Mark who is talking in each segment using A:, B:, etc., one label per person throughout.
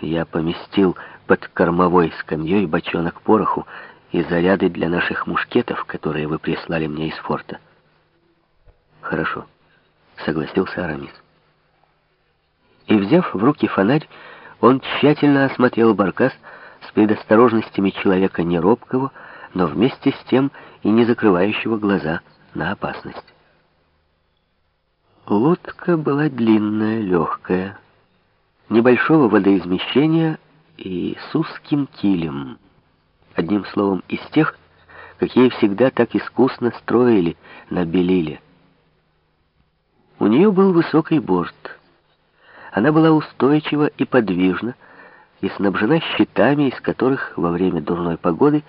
A: Я поместил под кормовой скамьей бочонок пороху и заряды для наших мушкетов, которые вы прислали мне из форта. Хорошо, согласился Арамис. И, взяв в руки фонарь, он тщательно осмотрел баркас с предосторожностями человека неробкого, но вместе с тем и не закрывающего глаза на опасность. Лодка была длинная, легкая, небольшого водоизмещения и с узким килем. Одним словом, из тех, какие всегда так искусно строили на Белиле. У нее был высокий борт. Она была устойчива и подвижна, и снабжена щитами, из которых во время дурной погоды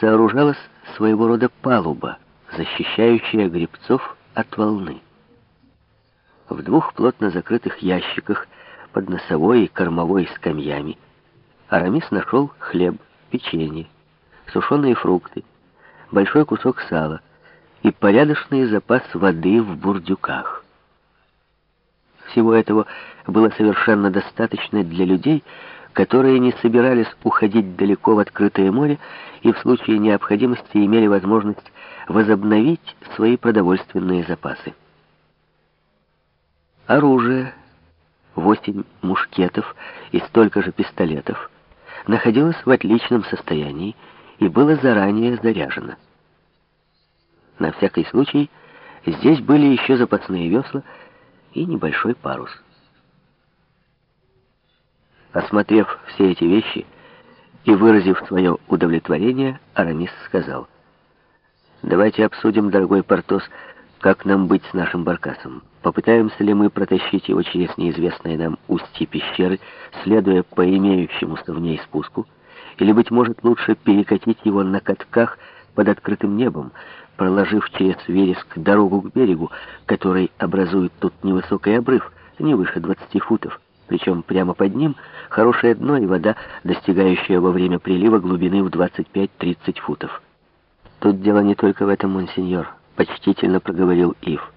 A: сооружалась своего рода палуба, защищающая гребцов от волны. В двух плотно закрытых ящиках под носовой и кормовой скамьями Арамис нашел хлеб, печенье, сушеные фрукты, большой кусок сала и порядочный запас воды в бурдюках. Всего этого было совершенно достаточно для людей, которые не собирались уходить далеко в открытое море и в случае необходимости имели возможность возобновить свои продовольственные запасы. Оружие, восемь мушкетов и столько же пистолетов находилось в отличном состоянии и было заранее заряжено. На всякий случай здесь были еще запасные весла и небольшой парус. Осмотрев все эти вещи и выразив свое удовлетворение, Арамис сказал, «Давайте обсудим, дорогой Портос, как нам быть с нашим баркасом. Попытаемся ли мы протащить его через неизвестное нам устье пещеры, следуя по имеющемуся в ней спуску, или, быть может, лучше перекатить его на катках под открытым небом, проложив через вереск дорогу к берегу, который образует тут невысокий обрыв, не выше 20 футов. Причем прямо под ним хорошее дно и вода, достигающая во время прилива глубины в 25-30 футов. Тут дело не только в этом, монсеньор, почтительно проговорил Ив.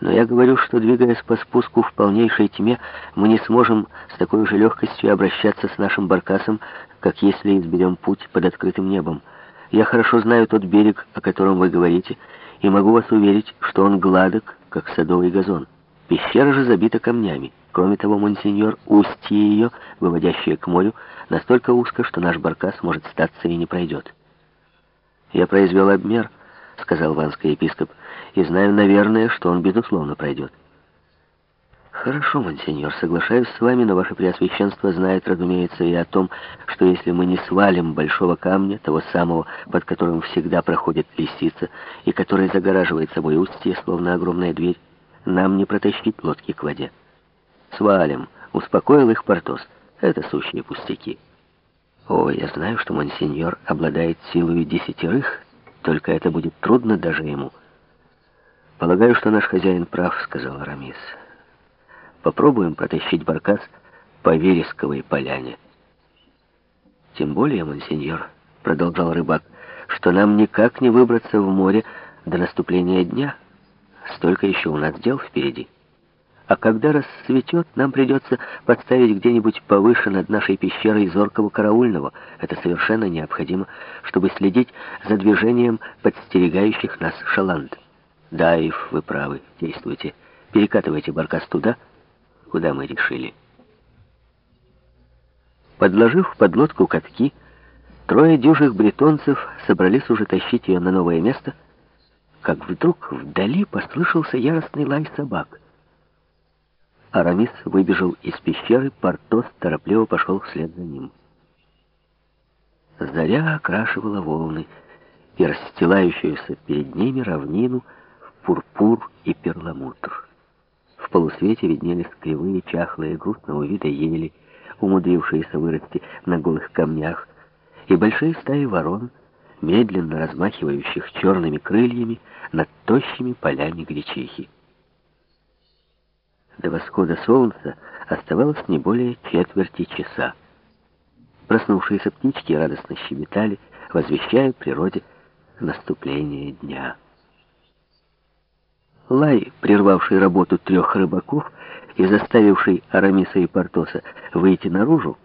A: Но я говорю, что, двигаясь по спуску в полнейшей тьме, мы не сможем с такой же легкостью обращаться с нашим баркасом, как если изберем путь под открытым небом. Я хорошо знаю тот берег, о котором вы говорите, и могу вас уверить, что он гладок, как садовый газон. Пещера же забита камнями. Кроме того, монсеньор, устье ее, выводящее к морю, настолько узко, что наш баркас может статься и не пройдет. «Я произвел обмер», — сказал ванский епископ, «и знаю, наверное, что он, безусловно, пройдет». «Хорошо, монсеньор, соглашаюсь с вами, но ваше преосвященство знает, разумеется, и о том, что если мы не свалим большого камня, того самого, под которым всегда проходит лисица, и который загораживает собой устье, словно огромная дверь, нам не протащить лодки к воде. Свалим, успокоил их Портос. Это сущие пустяки. О, я знаю, что монсеньор обладает силой десятерых, только это будет трудно даже ему. Полагаю, что наш хозяин прав, сказал Арамис. Попробуем протащить баркас по вересковой поляне. Тем более, монсеньор, продолжал рыбак, что нам никак не выбраться в море до наступления дня. Столько еще у нас дел впереди. А когда рассветет, нам придется подставить где-нибудь повыше над нашей пещерой зоркого караульного. Это совершенно необходимо, чтобы следить за движением подстерегающих нас шаланд. Да, вы правы, действуйте. Перекатывайте баркас туда, куда мы решили. Подложив под лодку катки, трое дюжих бретонцев собрались уже тащить ее на новое место, как вдруг вдали послышался яростный лай собак. Арамис выбежал из пещеры, Портос торопливо пошел вслед за ним. Заря окрашивала волны и расстилающуюся перед ними равнину в пурпур и перламутр. В полусвете виднелись кривые, чахлые, грустного вида ели, умудрившиеся вырасти на голых камнях, и большие стаи ворон, медленно размахивающих черными крыльями над тощими полями гречихи. До восхода солнца оставалось не более четверти часа. Проснувшиеся птички радостно щебетали, возвещая природе наступление дня. Лай, прервавший работу трех рыбаков и заставивший Арамиса и Портоса выйти наружу,